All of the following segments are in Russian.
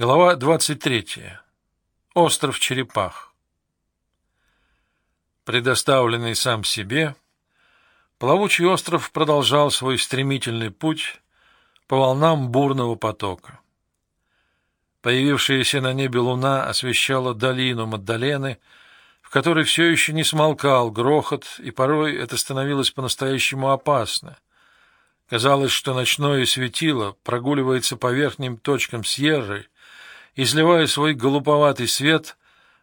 Глава 23. Остров Черепах. Предоставленный сам себе, плавучий остров продолжал свой стремительный путь по волнам бурного потока. Появившаяся на небе луна освещала долину Маддалены, в которой все еще не смолкал грохот, и порой это становилось по-настоящему опасно. Казалось, что ночное светило прогуливается по верхним точкам Сьерры, изливая свой голубоватый свет,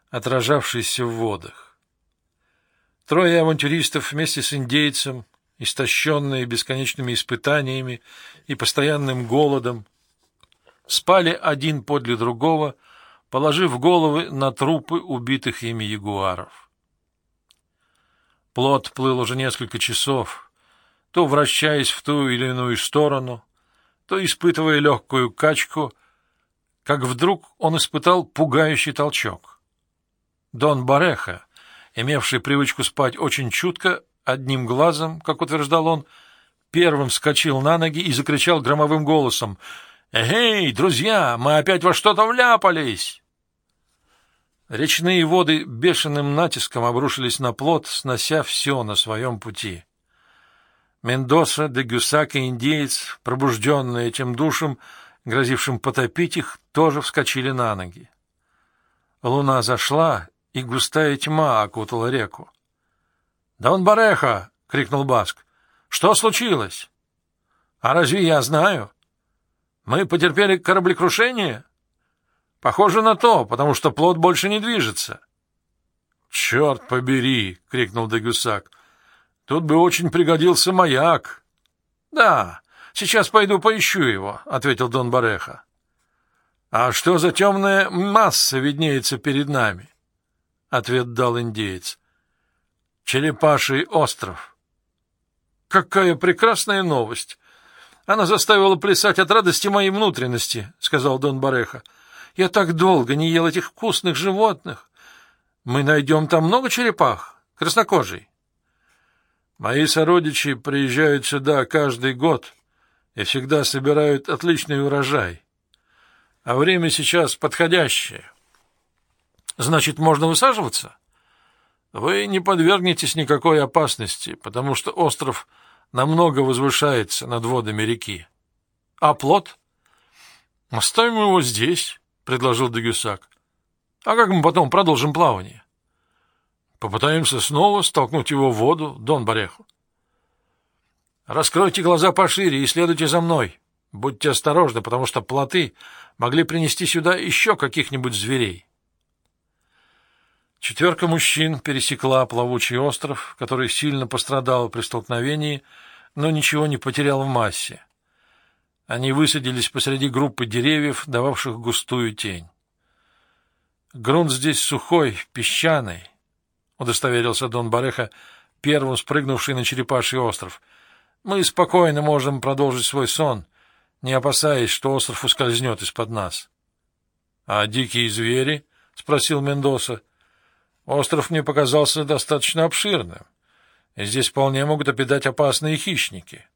отражавшийся в водах. Трое авантюристов вместе с индейцем, истощенные бесконечными испытаниями и постоянным голодом, спали один подле другого, положив головы на трупы убитых ими ягуаров. Плот плыл уже несколько часов, то вращаясь в ту или иную сторону, то испытывая легкую качку — как вдруг он испытал пугающий толчок. Дон Бареха, имевший привычку спать очень чутко, одним глазом, как утверждал он, первым вскочил на ноги и закричал громовым голосом «Эй, друзья, мы опять во что-то вляпались!» Речные воды бешеным натиском обрушились на плот, снося все на своем пути. Мендоса, де и индеец, пробужденные этим душем, грозившим потопить их, тоже вскочили на ноги. Луна зашла, и густая тьма окутала реку. — Дон Бареха! — крикнул Баск. — Что случилось? — А разве я знаю? Мы потерпели кораблекрушение? — Похоже на то, потому что плод больше не движется. — Черт побери! — крикнул Дегюсак. — Тут бы очень пригодился маяк. — Да, Сейчас пойду поищу его, — ответил Дон Бареха. — А что за темная масса виднеется перед нами? — ответ дал индеец. — Черепаший остров. — Какая прекрасная новость! Она заставила плясать от радости моей внутренности, — сказал Дон Бареха. — Я так долго не ел этих вкусных животных. Мы найдем там много черепах, краснокожий. Мои сородичи приезжают сюда каждый год, и всегда собирают отличный урожай. А время сейчас подходящее. Значит, можно высаживаться? Вы не подвергнетесь никакой опасности, потому что остров намного возвышается над водами реки. А плод? Оставим его здесь, предложил Дегюсак. А как мы потом продолжим плавание? Попытаемся снова столкнуть его в воду, Дон Бареху. Раскройте глаза пошире и следуйте за мной. Будьте осторожны, потому что плоты могли принести сюда еще каких-нибудь зверей. Четверка мужчин пересекла плавучий остров, который сильно пострадал при столкновении, но ничего не потерял в массе. Они высадились посреди группы деревьев, дававших густую тень. Грунт здесь сухой, песчаный, — удостоверился Дон Бареха, первым спрыгнувший на черепаший остров — мы спокойно можем продолжить свой сон, не опасаясь, что остров ускользнет из-под нас. — А дикие звери? — спросил Мендоса. — Остров мне показался достаточно обширным, и здесь вполне могут обитать опасные хищники.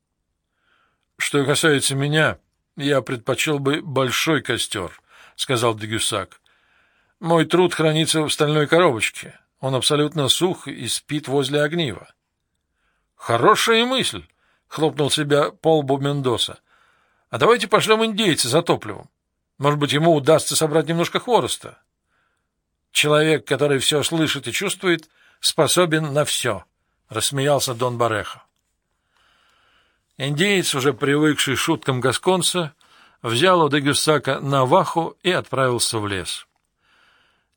Что касается меня, я предпочел бы большой костер, — сказал Дегюсак. — Мой труд хранится в стальной коробочке. Он абсолютно сух и спит возле огнива. — Хорошая мысль! — хлопнул себя по лбу Мендоса. — А давайте пошлем индейца за топливом. Может быть, ему удастся собрать немножко хвороста. Человек, который все слышит и чувствует, способен на все, — рассмеялся Дон Бареха. Индеец, уже привыкший шуткам гасконца, взял у Дегюсака наваху и отправился в лес.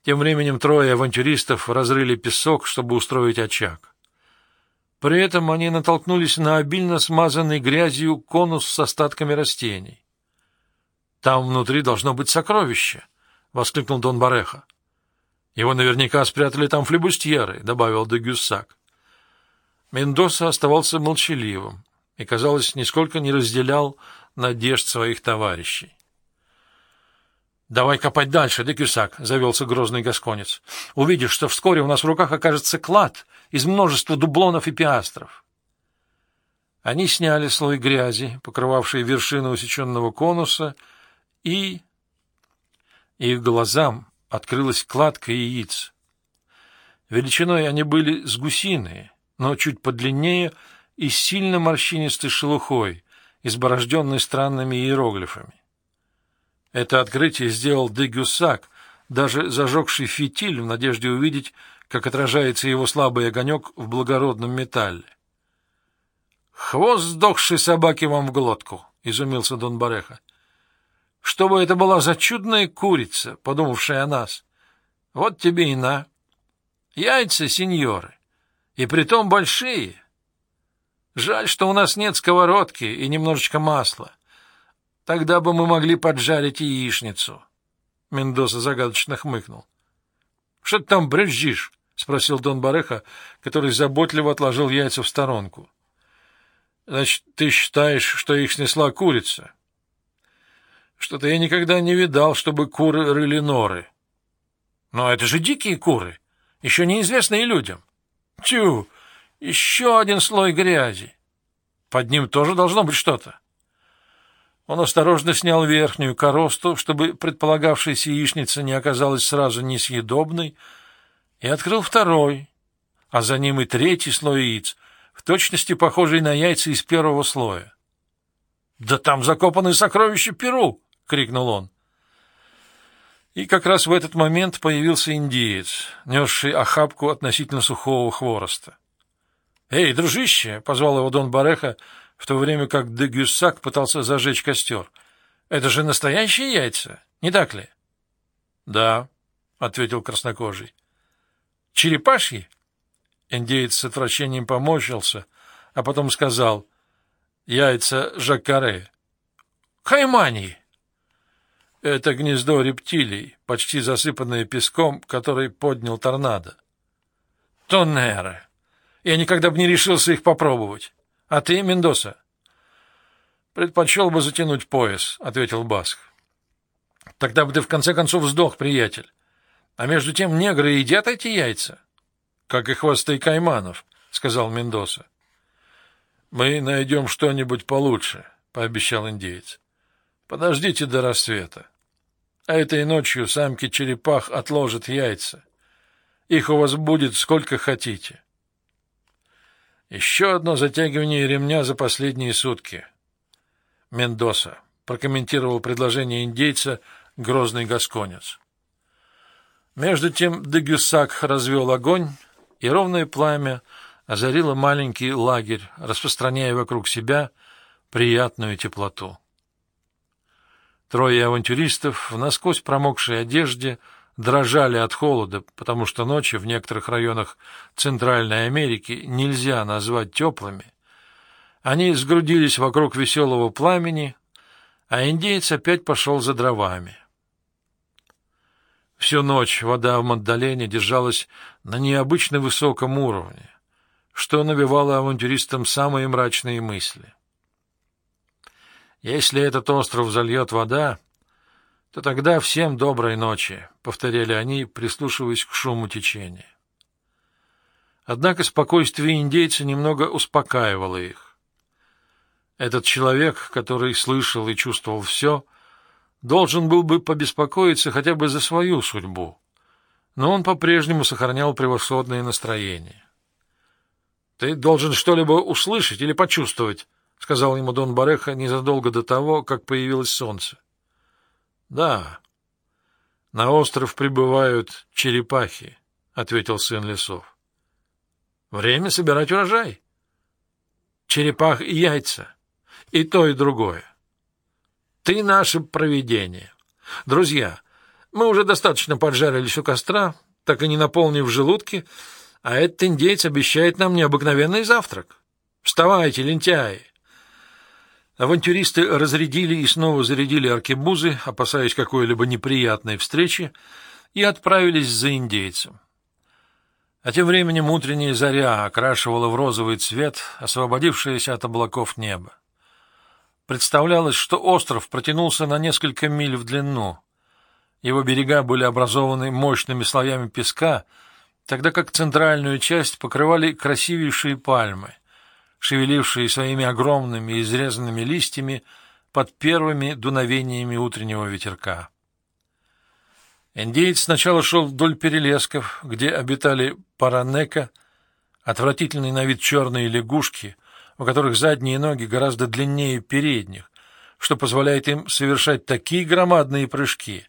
Тем временем трое авантюристов разрыли песок, чтобы устроить очаг. При этом они натолкнулись на обильно смазанный грязью конус с остатками растений. «Там внутри должно быть сокровище!» — воскликнул Дон Бареха. «Его наверняка спрятали там флебустьеры», — добавил де Гюссак. Мендоса оставался молчаливым и, казалось, нисколько не разделял надежд своих товарищей. «Давай копать дальше, Декюсак», — завелся грозный гасконец. «Увидишь, что вскоре у нас в руках окажется клад из множества дублонов и пиастров». Они сняли слой грязи, покрывавший вершину усеченного конуса, и... их глазам открылась кладка яиц. Величиной они были с гусиные, но чуть подлиннее и с сильно морщинистой шелухой, изборожденной странными иероглифами. Это открытие сделал де Гюссак, даже зажегший фитиль в надежде увидеть, как отражается его слабый огонек в благородном металле. «Хвост сдохшей собаки вам в глотку!» — изумился Дон Бареха. «Чтобы это была за чудная курица, подумавшая о нас. Вот тебе и на. Яйца, сеньоры, и притом большие. Жаль, что у нас нет сковородки и немножечко масла. Тогда бы мы могли поджарить яичницу». Мендоса загадочно хмыкнул. — Что ты там брюзжишь? — спросил Дон Бареха, который заботливо отложил яйца в сторонку. — Значит, ты считаешь, что их снесла курица? — Что-то я никогда не видал, чтобы куры рыли норы. — Но это же дикие куры, еще неизвестные людям. — Тю, еще один слой грязи. Под ним тоже должно быть что-то. Он осторожно снял верхнюю коросту, чтобы предполагавшаяся яичница не оказалась сразу несъедобной, и открыл второй, а за ним и третий слой яиц, в точности похожий на яйца из первого слоя. — Да там закопаны сокровища Перу! — крикнул он. И как раз в этот момент появился индиец, несший охапку относительно сухого хвороста. — Эй, дружище! — позвал его Дон Бареха, в то время как де Гюссак пытался зажечь костер. — Это же настоящие яйца, не так ли? — Да, — ответил краснокожий. — Черепашьи? Индеец с отвращением поморщился, а потом сказал — яйца жакаре. — Каймани! Это гнездо рептилий, почти засыпанное песком, который поднял торнадо. — Тоннеры! Я никогда бы не решился их попробовать. А ты, Мендоса? Предпочел бы затянуть пояс, ответил Баск. Тогда бы ты в конце концов сдох, приятель. А между тем негры едят эти яйца, как и хвосты кайманов, сказал Мендоса. Мы найдем что-нибудь получше, пообещал индеец. Подождите до рассвета. А этой ночью самки черепах отложат яйца. Их у вас будет сколько хотите. Еще одно затягивание ремня за последние сутки. Мендоса прокомментировал предложение индейца грозный гасконец. Между тем Дегюсак развел огонь, и ровное пламя озарило маленький лагерь, распространяя вокруг себя приятную теплоту. Трое авантюристов в насквозь промокшей одежде — дрожали от холода, потому что ночи в некоторых районах Центральной Америки нельзя назвать теплыми. Они сгрудились вокруг веселого пламени, а индеец опять пошел за дровами. Всю ночь вода в Маддалене держалась на необычно высоком уровне, что навевало авантюристам самые мрачные мысли. Если этот остров зальет вода, то тогда всем доброй ночи, — повторяли они, прислушиваясь к шуму течения. Однако спокойствие индейца немного успокаивало их. Этот человек, который слышал и чувствовал все, должен был бы побеспокоиться хотя бы за свою судьбу, но он по-прежнему сохранял превосходное настроение. — Ты должен что-либо услышать или почувствовать, — сказал ему Дон Бареха незадолго до того, как появилось солнце. Да. На остров прибывают черепахи, ответил сын лесов. Время собирать урожай. Черепах и яйца. И то, и другое. Ты наше провидение. Друзья, мы уже достаточно поджарились у костра, так и не наполнив желудки, а этот индейец обещает нам необыкновенный завтрак. Вставайте, лентяи! Авантюристы разрядили и снова зарядили аркебузы, опасаясь какой-либо неприятной встречи, и отправились за индейцем. А тем временем утренняя заря окрашивала в розовый цвет освободившееся от облаков небо. Представлялось, что остров протянулся на несколько миль в длину. Его берега были образованы мощными слоями песка, тогда как центральную часть покрывали красивейшие пальмы — шевелившие своими огромными изрезанными листьями под первыми дуновениями утреннего ветерка. Индеец сначала шел вдоль перелесков, где обитали паранека, отвратительные на вид черные лягушки, у которых задние ноги гораздо длиннее передних, что позволяет им совершать такие громадные прыжки,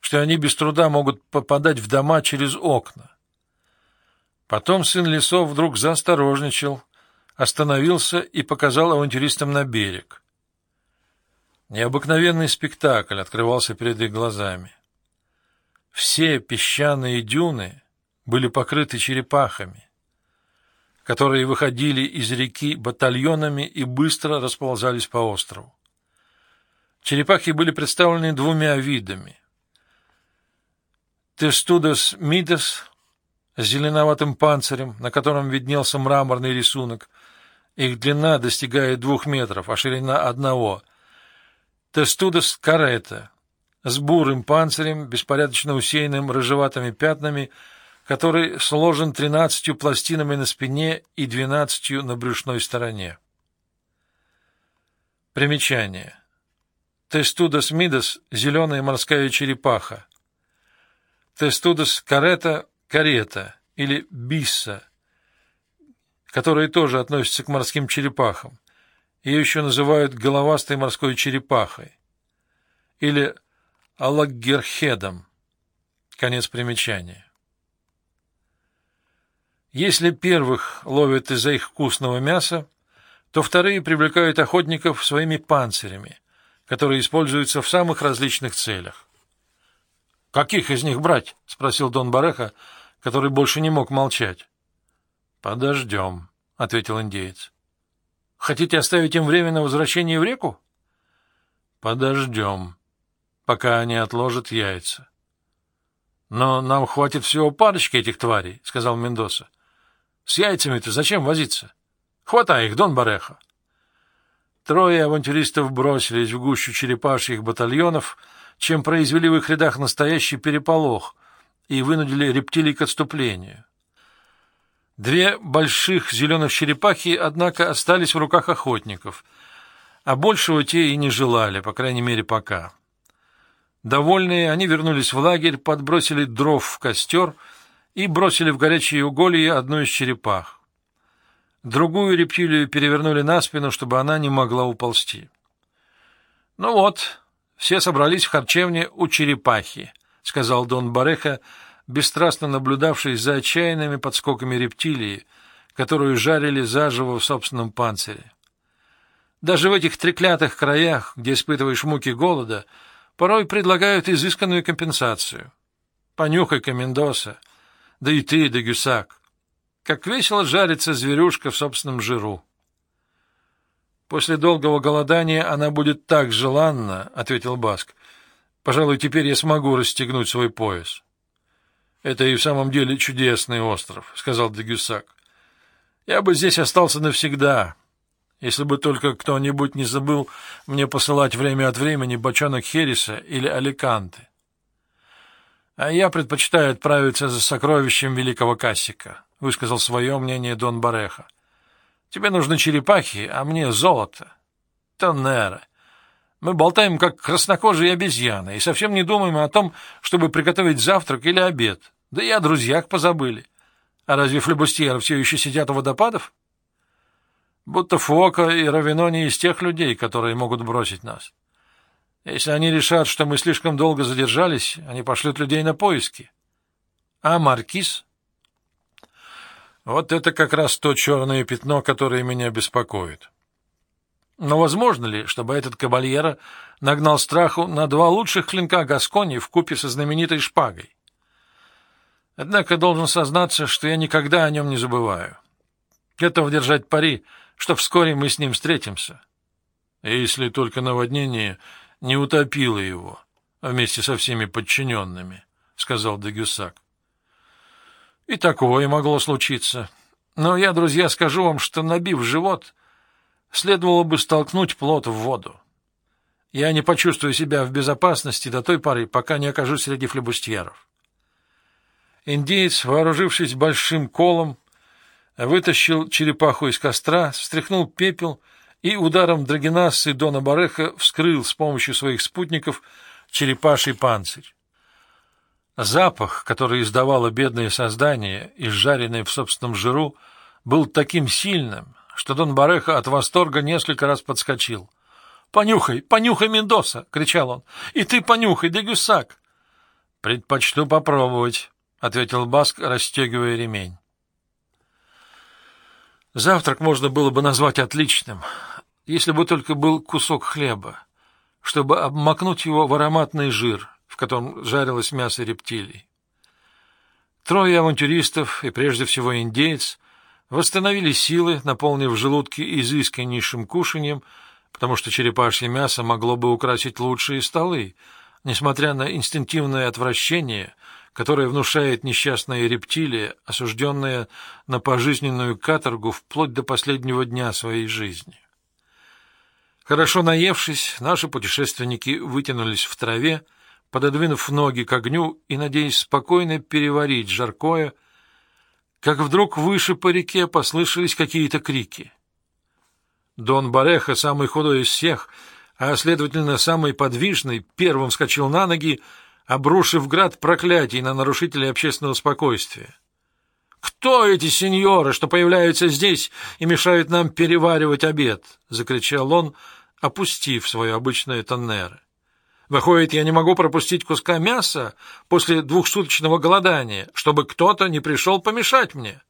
что они без труда могут попадать в дома через окна. Потом сын лесов вдруг заосторожничал, остановился и показал авантюристам на берег. Необыкновенный спектакль открывался перед их глазами. Все песчаные дюны были покрыты черепахами, которые выходили из реки батальонами и быстро расползались по острову. Черепахи были представлены двумя видами. Тестудос мидес с зеленоватым панцирем, на котором виднелся мраморный рисунок. Их длина достигает двух метров, а ширина одного. Тестудос карета с бурым панцирем, беспорядочно усеянным рыжеватыми пятнами, который сложен тринадцатью пластинами на спине и двенадцатью на брюшной стороне. Примечание. Тестудос мидас — зеленая морская черепаха. Тестудос карета карета или бисса, которые тоже относятся к морским черепахам. Ее еще называют головастой морской черепахой или алаггерхедом. Конец примечания. Если первых ловят из-за их вкусного мяса, то вторые привлекают охотников своими панцирями, которые используются в самых различных целях. «Каких из них брать?» — спросил Дон Бареха, который больше не мог молчать. «Подождем», — ответил индеец. «Хотите оставить им время на возвращение в реку?» «Подождем, пока они отложат яйца». «Но нам хватит всего парочки этих тварей», — сказал Мендоса. «С яйцами-то зачем возиться? Хватай их, Дон Бареха». Трое авантюристов бросились в гущу черепашьих батальонов, чем произвели в их рядах настоящий переполох — и вынудили рептилий к отступлению. Две больших зеленых черепахи, однако, остались в руках охотников, а большего те и не желали, по крайней мере, пока. Довольные, они вернулись в лагерь, подбросили дров в костер и бросили в горячие уголья одну из черепах. Другую рептилию перевернули на спину, чтобы она не могла уползти. Ну вот, все собрались в харчевне у черепахи —— сказал Дон Бареха, бесстрастно наблюдавший за отчаянными подскоками рептилии, которую жарили заживо в собственном панцире. Даже в этих треклятых краях, где испытываешь муки голода, порой предлагают изысканную компенсацию. Понюхай-ка, Мендоса, да и ты, да Гюсак. Как весело жарится зверюшка в собственном жиру. После долгого голодания она будет так желанна, — ответил Баск, Пожалуй, теперь я смогу расстегнуть свой пояс. — Это и в самом деле чудесный остров, — сказал Дегюсак. — Я бы здесь остался навсегда, если бы только кто-нибудь не забыл мне посылать время от времени бочонок Хереса или Аликанты. А я предпочитаю отправиться за сокровищем великого Кассика, — высказал свое мнение Дон Бареха. — Тебе нужны черепахи, а мне золото. Тоннера. Мы болтаем, как краснокожие обезьяны, и совсем не думаем о том, чтобы приготовить завтрак или обед. Да и о друзьях позабыли. А разве флебустьеры все еще сидят у водопадов? Будто Фока и Равино не из тех людей, которые могут бросить нас. Если они решат, что мы слишком долго задержались, они пошлют людей на поиски. А Маркиз? Вот это как раз то черное пятно, которое меня беспокоит. Но возможно ли, чтобы этот кабальера нагнал страху на два лучших клинка Гаскони в купе со знаменитой шпагой? Однако должен сознаться, что я никогда о нем не забываю. Готов держать пари, что вскоре мы с ним встретимся. Если только наводнение не утопило его вместе со всеми подчиненными, — сказал Дегюсак. И такое могло случиться. Но я, друзья, скажу вам, что, набив живот, следовало бы столкнуть плот в воду. Я не почувствую себя в безопасности до той поры, пока не окажусь среди флебустьеров. Индеец, вооружившись большим колом, вытащил черепаху из костра, встряхнул пепел и ударом драгинассы Дона Бареха вскрыл с помощью своих спутников черепаший панцирь. Запах, который издавало бедное создание, изжаренное в собственном жиру, был таким сильным, что Дон Бареха от восторга несколько раз подскочил. «Понюхай, понюхай, Мендоса!» — кричал он. «И ты понюхай, Дегюсак!» «Предпочту попробовать», — ответил Баск, расстегивая ремень. Завтрак можно было бы назвать отличным, если бы только был кусок хлеба, чтобы обмакнуть его в ароматный жир, в котором жарилось мясо рептилий. Трое авантюристов, и прежде всего индеец, восстановили силы, наполнив желудки изысканнейшим кушаньем, потому что черепашье мясо могло бы украсить лучшие столы, несмотря на инстинктивное отвращение, которое внушает несчастная рептилия, осужденная на пожизненную каторгу вплоть до последнего дня своей жизни. Хорошо наевшись, наши путешественники вытянулись в траве, пододвинув ноги к огню и надеясь спокойно переварить жаркое, как вдруг выше по реке послышались какие-то крики. Дон Бареха, самый худой из всех, а, следовательно, самый подвижный, первым вскочил на ноги, обрушив град проклятий на нарушителей общественного спокойствия. «Кто эти сеньоры, что появляются здесь и мешают нам переваривать обед?» — закричал он, опустив свое обычное тоннеры. «Выходит, я не могу пропустить куска мяса после двухсуточного голодания, чтобы кто-то не пришел помешать мне.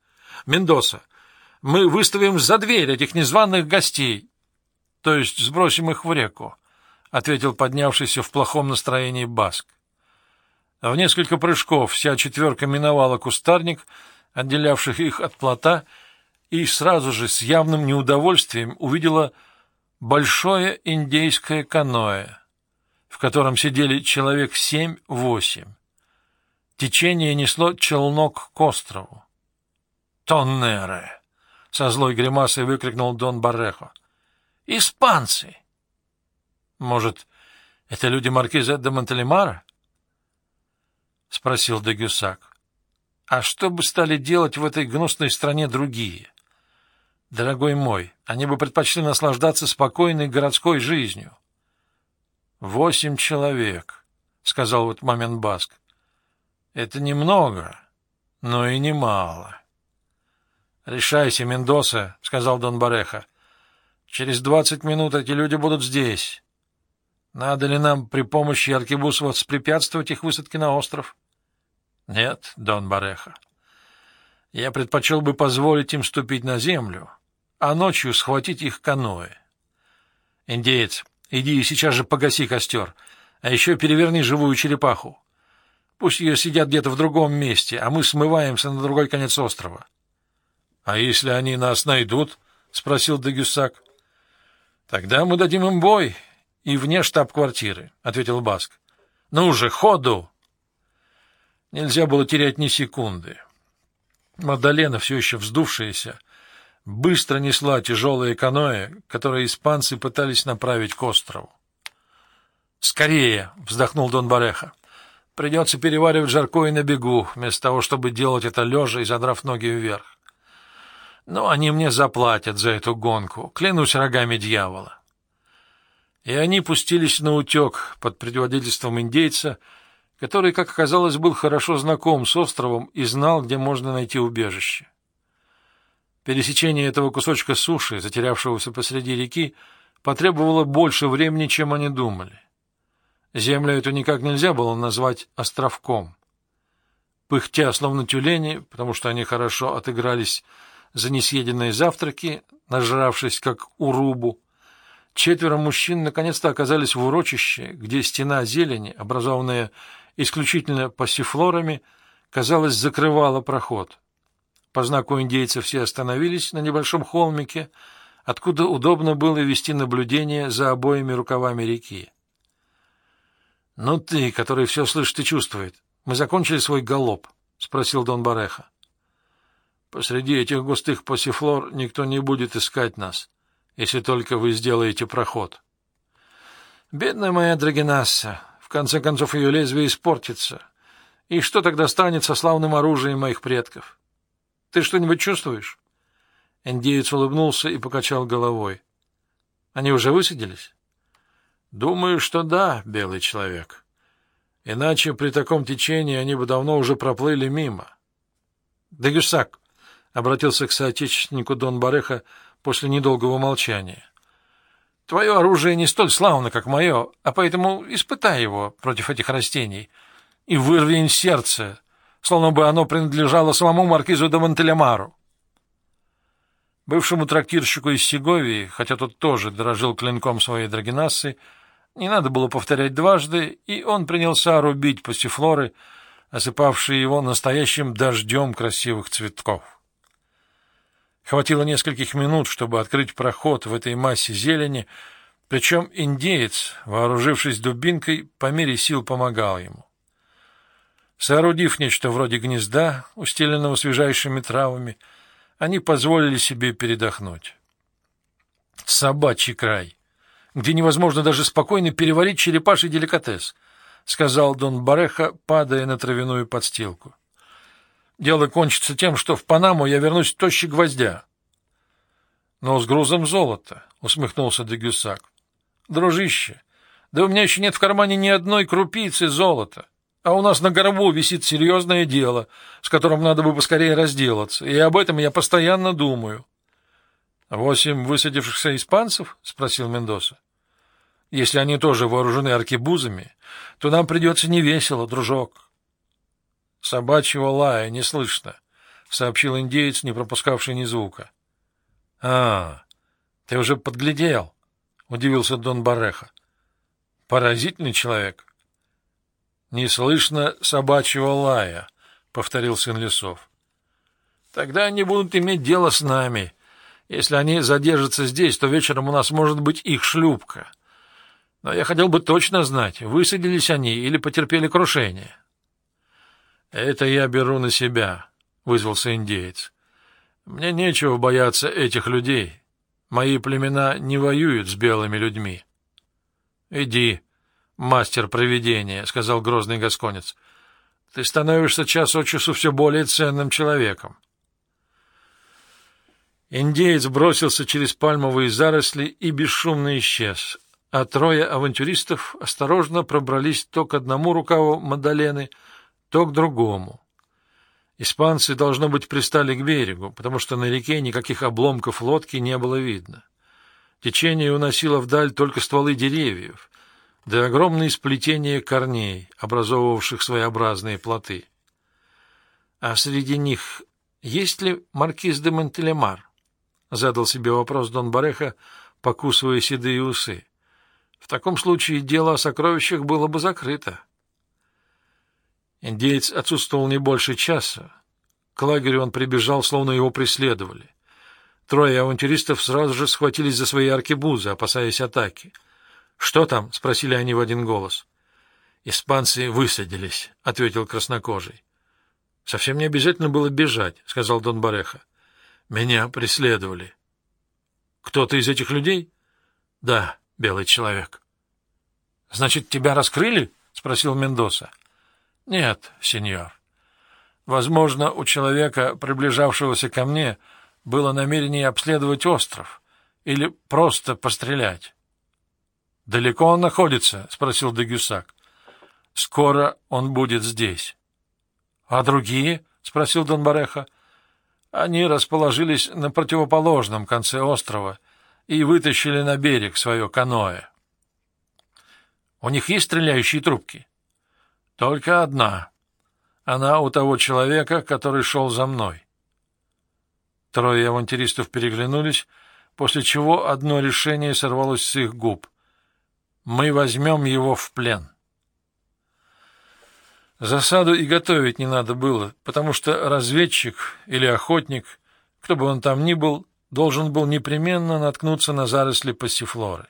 Мендоса, мы выставим за дверь этих незваных гостей, то есть сбросим их в реку», — ответил поднявшийся в плохом настроении Баск. В несколько прыжков вся четверка миновала кустарник — отделявших их от плота, и сразу же с явным неудовольствием увидела большое индейское каноэ, в котором сидели человек семь-восемь. Течение несло челнок к острову. «Тоннере!» — со злой гримасой выкрикнул Дон Баррехо. «Испанцы!» «Может, это люди маркиза де Монтелемара?» — спросил Дегюсак. А что бы стали делать в этой гнусной стране другие? Дорогой мой, они бы предпочли наслаждаться спокойной городской жизнью. Восемь человек, — сказал в этот Баск. Это немного, но и немало. Решайся, Мендоса, — сказал Дон Бареха. Через двадцать минут эти люди будут здесь. Надо ли нам при помощи аркебусов воспрепятствовать их высадке на остров? —— Нет, Дон Бареха. Я предпочел бы позволить им ступить на землю, а ночью схватить их каноэ. Индеец, иди и сейчас же погаси костер, а еще переверни живую черепаху. Пусть ее сидят где-то в другом месте, а мы смываемся на другой конец острова. — А если они нас найдут? — спросил Дегюсак. — Тогда мы дадим им бой и вне штаб-квартиры, — ответил Баск. — Ну же, ходу! Нельзя было терять ни секунды. Мадалена, все еще вздувшаяся, быстро несла тяжелое каноэ, которое испанцы пытались направить к острову. «Скорее!» — вздохнул Дон Бареха. «Придется переваривать жаркое на бегу, вместо того, чтобы делать это лежа и задрав ноги вверх. Но они мне заплатят за эту гонку, клянусь рогами дьявола». И они пустились на утек под предводительством индейца — который, как оказалось, был хорошо знаком с островом и знал, где можно найти убежище. Пересечение этого кусочка суши, затерявшегося посреди реки, потребовало больше времени, чем они думали. Землю эту никак нельзя было назвать островком. Пыхтя, словно тюлени, потому что они хорошо отыгрались за несъеденные завтраки, нажравшись, как урубу, четверо мужчин наконец-то оказались в урочище, где стена зелени, образованная исключительно пассифлорами, казалось, закрывала проход. По знаку индейцев все остановились на небольшом холмике, откуда удобно было вести наблюдение за обоими рукавами реки. — Ну ты, который все слышит и чувствует, мы закончили свой галоп? — спросил Дон Бареха. — Посреди этих густых пассифлор никто не будет искать нас, если только вы сделаете проход. — Бедная моя Драгинасса, конце концов, ее лезвие испортится. И что тогда станет со славным оружием моих предков? Ты что-нибудь чувствуешь? Индеец улыбнулся и покачал головой. Они уже высадились? Думаю, что да, белый человек. Иначе при таком течении они бы давно уже проплыли мимо. — Дегюсак, — обратился к соотечественнику Дон Бареха после недолгого молчания, — твое оружие не столь славно, как мое, а поэтому испытай его против этих растений и вырви им сердце, словно бы оно принадлежало самому маркизу де Монтелемару. Бывшему трактирщику из Сеговии, хотя тот тоже дорожил клинком своей драгинассы, не надо было повторять дважды, и он принялся рубить пассифлоры, осыпавшие его настоящим дождем красивых цветков. Хватило нескольких минут, чтобы открыть проход в этой массе зелени, причем индеец, вооружившись дубинкой, по мере сил помогал ему. Соорудив нечто вроде гнезда, устеленного свежайшими травами, они позволили себе передохнуть. «Собачий край, где невозможно даже спокойно переварить черепаший деликатес», — сказал Дон Бареха, падая на травяную подстилку. «Дело кончится тем, что в Панаму я вернусь тощий гвоздя». «Но с грузом золота», — усмехнулся Дегюсак. «Дружище, да у меня еще нет в кармане ни одной крупицы золота». А у нас на горбу висит серьезное дело, с которым надо бы поскорее разделаться, и об этом я постоянно думаю. — Восемь высадившихся испанцев? — спросил Мендоса. — Если они тоже вооружены аркебузами, то нам придется невесело, дружок. — Собачьего лая не слышно, — сообщил индеец, не пропускавший ни звука. — А, ты уже подглядел, — удивился Дон Бареха. — Поразительный человек. — «Не слышно собачьего лая», — повторил сын лесов. «Тогда они будут иметь дело с нами. Если они задержатся здесь, то вечером у нас может быть их шлюпка. Но я хотел бы точно знать, высадились они или потерпели крушение». «Это я беру на себя», — вызвался индеец. «Мне нечего бояться этих людей. Мои племена не воюют с белыми людьми». «Иди», мастер провидения, — сказал грозный гасконец. — Ты становишься час от часу все более ценным человеком. Индеец бросился через пальмовые заросли и бесшумно исчез, а трое авантюристов осторожно пробрались то к одному рукаву Мадалены, то к другому. Испанцы, должно быть, пристали к берегу, потому что на реке никаких обломков лодки не было видно. Течение уносило вдаль только стволы деревьев, да огромные сплетения корней, образовывавших своеобразные плоты. А среди них есть ли маркиз де Монтелемар? Задал себе вопрос Дон Бареха, покусывая седые усы. В таком случае дело о сокровищах было бы закрыто. Индеец отсутствовал не больше часа. К лагерю он прибежал, словно его преследовали. Трое авантюристов сразу же схватились за свои аркебузы, опасаясь атаки — «Что там?» — спросили они в один голос. «Испанцы высадились», — ответил краснокожий. «Совсем не обязательно было бежать», — сказал Дон Бареха. «Меня преследовали». «Кто-то из этих людей?» «Да, белый человек». «Значит, тебя раскрыли?» — спросил Мендоса. «Нет, сеньор. Возможно, у человека, приближавшегося ко мне, было намерение обследовать остров или просто пострелять. — Далеко он находится? — спросил Дегюсак. — Скоро он будет здесь. — А другие? — спросил Дон Бареха. Они расположились на противоположном конце острова и вытащили на берег свое каноэ. — У них есть стреляющие трубки? — Только одна. Она у того человека, который шел за мной. Трое авантюристов переглянулись, после чего одно решение сорвалось с их губ — мы возьмем его в плен. Засаду и готовить не надо было, потому что разведчик или охотник, кто бы он там ни был, должен был непременно наткнуться на заросли пассифлоры.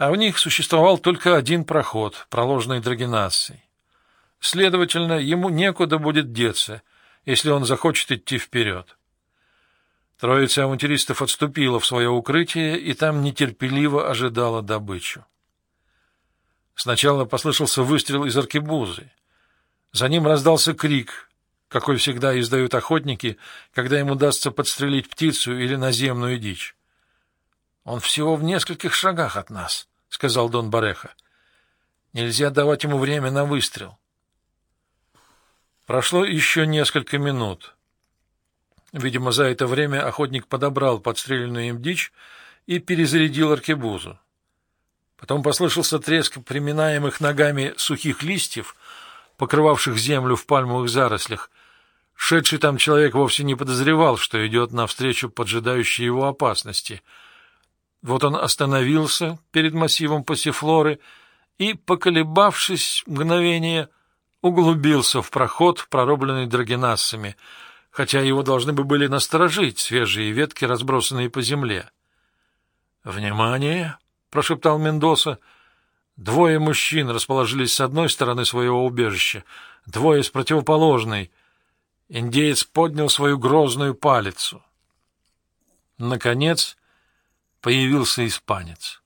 А в них существовал только один проход, проложенный драгинацией. Следовательно, ему некуда будет деться, если он захочет идти вперед. Троица авантюристов отступила в свое укрытие и там нетерпеливо ожидала добычу. Сначала послышался выстрел из аркебузы. За ним раздался крик, какой всегда издают охотники, когда им удастся подстрелить птицу или наземную дичь. — Он всего в нескольких шагах от нас, — сказал Дон Бареха. Нельзя давать ему время на выстрел. Прошло еще несколько минут. Видимо, за это время охотник подобрал подстреленную им дичь и перезарядил аркебузу. Потом послышался треск приминаемых ногами сухих листьев, покрывавших землю в пальмовых зарослях. Шедший там человек вовсе не подозревал, что идет навстречу поджидающей его опасности. Вот он остановился перед массивом пассифлоры и, поколебавшись мгновение, углубился в проход, проробленный драгенассами — хотя его должны бы были насторожить свежие ветки, разбросанные по земле. «Внимание!» — прошептал Мендоса. Двое мужчин расположились с одной стороны своего убежища, двое с противоположной. Индеец поднял свою грозную палицу. Наконец появился испанец.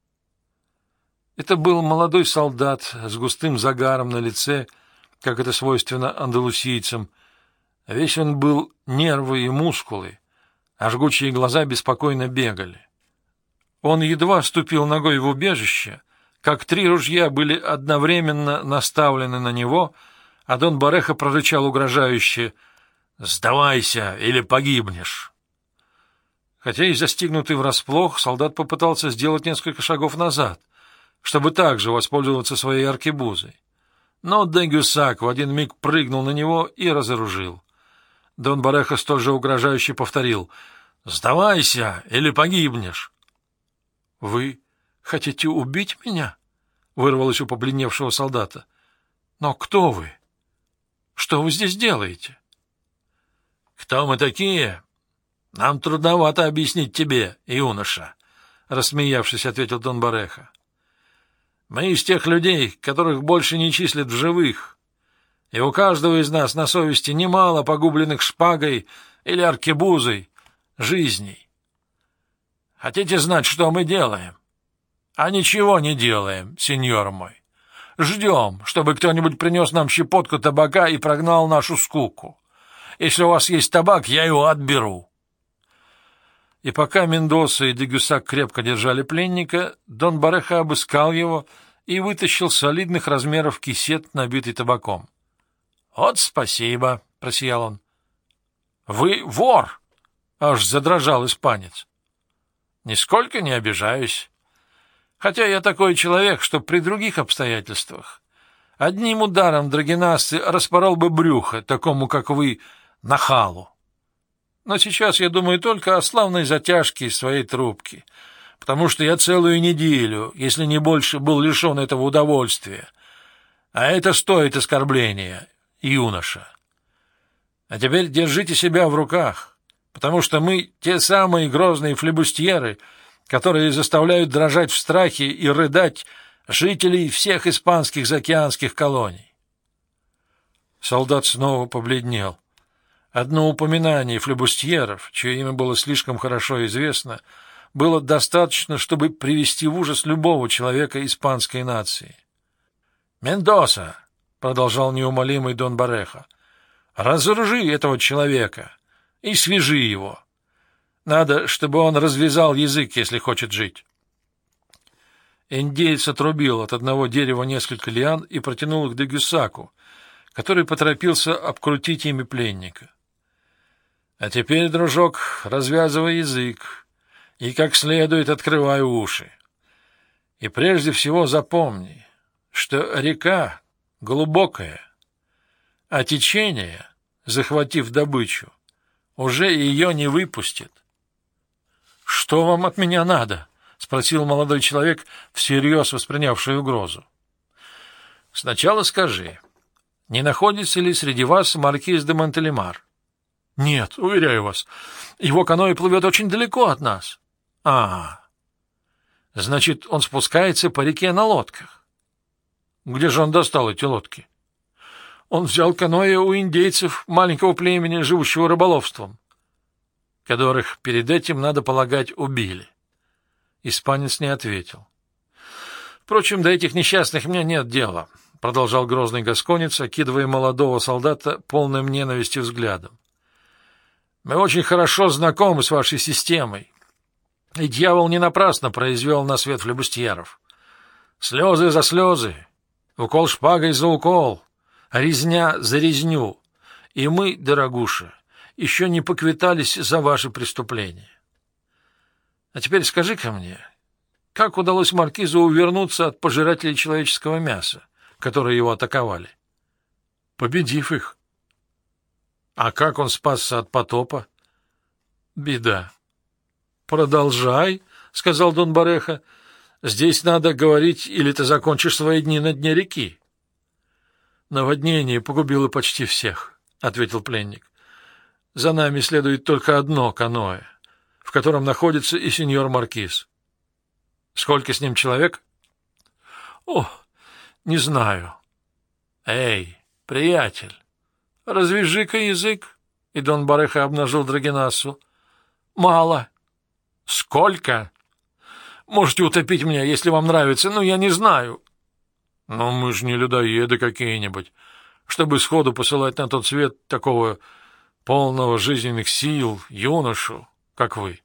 Это был молодой солдат с густым загаром на лице, как это свойственно андалусийцам — Весь он был нервы и мускулы, а жгучие глаза беспокойно бегали. Он едва ступил ногой в убежище, как три ружья были одновременно наставлены на него, а Дон Бареха прорычал угрожающе «Сдавайся, или погибнешь!» Хотя и застигнутый врасплох, солдат попытался сделать несколько шагов назад, чтобы также воспользоваться своей аркебузой. Но Дегюсак в один миг прыгнул на него и разоружил. Дон Бареха столь же угрожающе повторил «Сдавайся, или погибнешь!» «Вы хотите убить меня?» — вырвалось у побледневшего солдата. «Но кто вы? Что вы здесь делаете?» «Кто мы такие? Нам трудновато объяснить тебе, юноша», — рассмеявшись, ответил Дон Бареха. «Мы из тех людей, которых больше не числят в живых, и у каждого из нас на совести немало погубленных шпагой или аркебузой жизней. Хотите знать, что мы делаем? А ничего не делаем, сеньор мой. Ждем, чтобы кто-нибудь принес нам щепотку табака и прогнал нашу скуку. Если у вас есть табак, я его отберу. И пока Мендоса и Дегюсак крепко держали пленника, Дон Бареха обыскал его и вытащил солидных размеров кисет, набитый табаком. — Вот спасибо, — просиял он. — Вы вор! — аж задрожал испанец. — Нисколько не обижаюсь. Хотя я такой человек, что при других обстоятельствах одним ударом драгинасцы распорол бы брюхо такому, как вы, нахалу. Но сейчас я думаю только о славной затяжке своей трубки, потому что я целую неделю, если не больше, был лишен этого удовольствия. А это стоит оскорбления, юноша. А теперь держите себя в руках, потому что мы те самые грозные флебустьеры, которые заставляют дрожать в страхе и рыдать жителей всех испанских заокеанских колоний. Солдат снова побледнел. Одно упоминание флебустьеров, чье имя было слишком хорошо известно, было достаточно, чтобы привести в ужас любого человека испанской нации. «Мендоса!» продолжал неумолимый Дон Бареха. Разоружи этого человека и свяжи его. Надо, чтобы он развязал язык, если хочет жить. Индеец отрубил от одного дерева несколько лиан и протянул их Дегюсаку, который поторопился обкрутить ими пленника. — А теперь, дружок, развязывай язык и как следует открывай уши. И прежде всего запомни, что река глубокая, а течение, захватив добычу, уже ее не выпустит. — Что вам от меня надо? — спросил молодой человек, всерьез воспринявший угрозу. — Сначала скажи, не находится ли среди вас маркиз де Монтелемар? — Нет, уверяю вас, его каноэ плывет очень далеко от нас. — А, значит, он спускается по реке на лодках. Где же он достал эти лодки? Он взял каноэ у индейцев маленького племени, живущего рыболовством, которых перед этим, надо полагать, убили. Испанец не ответил. Впрочем, до этих несчастных мне нет дела, продолжал грозный гасконец, окидывая молодого солдата полным ненависти взглядом. Мы очень хорошо знакомы с вашей системой, и дьявол не напрасно произвел на свет флебустьеров. Слезы за слезы, Укол шпагой за укол, резня за резню. И мы, дорогуша, еще не поквитались за ваши преступления. А теперь скажи-ка мне, как удалось маркизу увернуться от пожирателей человеческого мяса, которые его атаковали? Победив их. А как он спасся от потопа? Беда. Продолжай, — сказал Дон Бареха. Здесь надо говорить, или ты закончишь свои дни на дне реки. Наводнение погубило почти всех, — ответил пленник. За нами следует только одно каноэ, в котором находится и сеньор Маркиз. Сколько с ним человек? О, не знаю. Эй, приятель, развяжи-ка язык. И Дон Бареха обнажил Драгинасу. Мало. Сколько? Можете утопить меня, если вам нравится, но я не знаю. Но мы же не людоеды какие-нибудь, чтобы сходу посылать на тот свет такого полного жизненных сил юношу, как вы.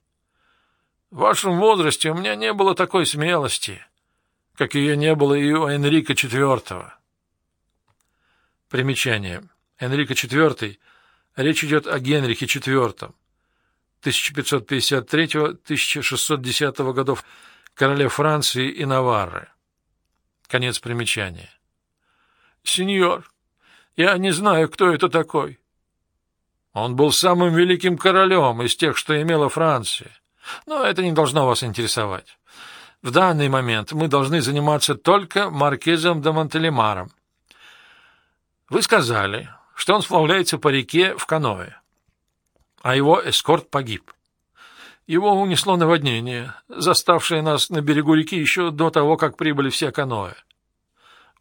В вашем возрасте у меня не было такой смелости, как ее не было и у Энрика IV. Примечание. Энрика IV. Речь идет о Генрихе IV. 1553-1610 годов, короля Франции и Наварры. Конец примечания. «Сеньор, я не знаю, кто это такой. Он был самым великим королем из тех, что имела Франция. Но это не должно вас интересовать. В данный момент мы должны заниматься только маркизом де Монтелемаром. Вы сказали, что он сплавляется по реке в каноэ, а его эскорт погиб. Его унесло наводнение, заставшее нас на берегу реки еще до того, как прибыли все каноэ.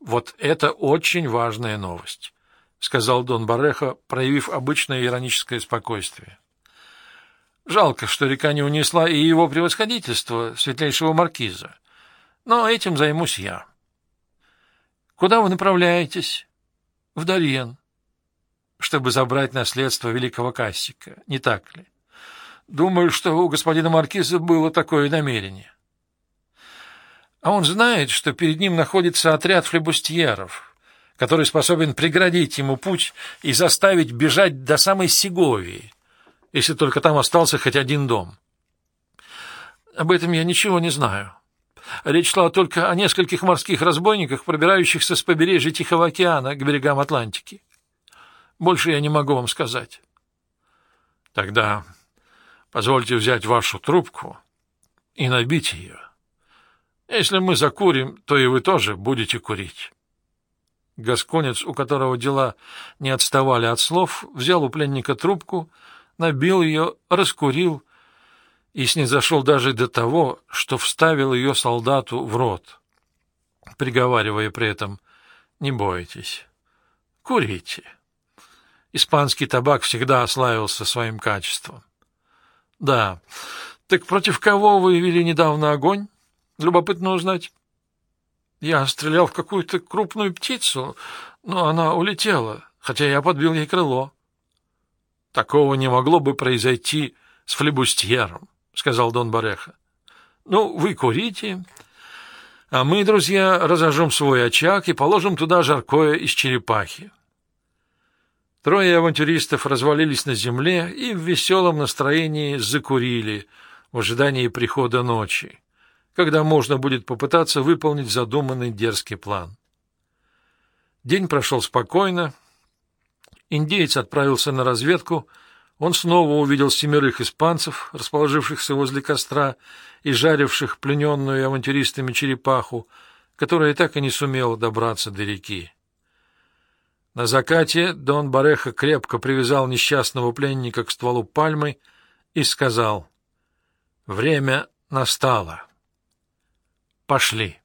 Вот это очень важная новость. — сказал Дон Бареха, проявив обычное ироническое спокойствие. «Жалко, что река не унесла и его превосходительство, светлейшего маркиза. Но этим займусь я». «Куда вы направляетесь?» «В Дарьен, чтобы забрать наследство великого Кассика, не так ли? Думаю, что у господина маркиза было такое намерение». «А он знает, что перед ним находится отряд флебустьеров» который способен преградить ему путь и заставить бежать до самой Сеговии, если только там остался хоть один дом. Об этом я ничего не знаю. Речь шла только о нескольких морских разбойниках, пробирающихся с побережья Тихого океана к берегам Атлантики. Больше я не могу вам сказать. Тогда позвольте взять вашу трубку и набить ее. Если мы закурим, то и вы тоже будете курить. Гасконец, у которого дела не отставали от слов, взял у пленника трубку, набил ее, раскурил и снизошел даже до того, что вставил ее солдату в рот, приговаривая при этом «Не бойтесь, курите». Испанский табак всегда ославился своим качеством. — Да. Так против кого вы вели недавно огонь? Любопытно узнать. Я стрелял в какую-то крупную птицу, но она улетела, хотя я подбил ей крыло. — Такого не могло бы произойти с флебустьером, — сказал Дон Бареха. — Ну, вы курите, а мы, друзья, разожжем свой очаг и положим туда жаркое из черепахи. Трое авантюристов развалились на земле и в веселом настроении закурили в ожидании прихода ночи когда можно будет попытаться выполнить задуманный дерзкий план. День прошел спокойно. Индеец отправился на разведку. Он снова увидел семерых испанцев, расположившихся возле костра и жаривших плененную авантюристами черепаху, которая так и не сумела добраться до реки. На закате Дон Бареха крепко привязал несчастного пленника к стволу пальмы и сказал «Время настало». Пошли.